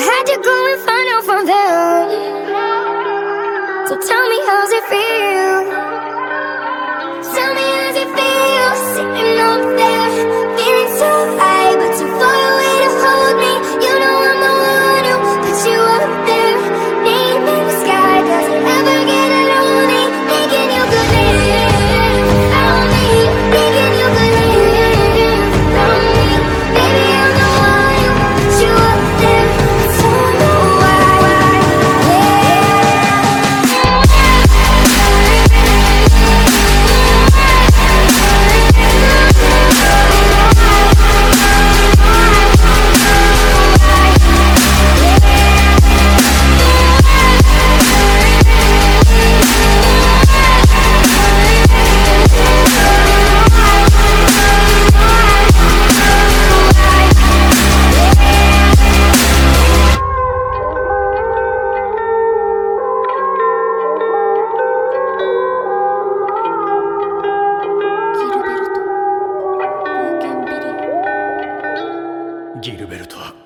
had you going for ギルベルトは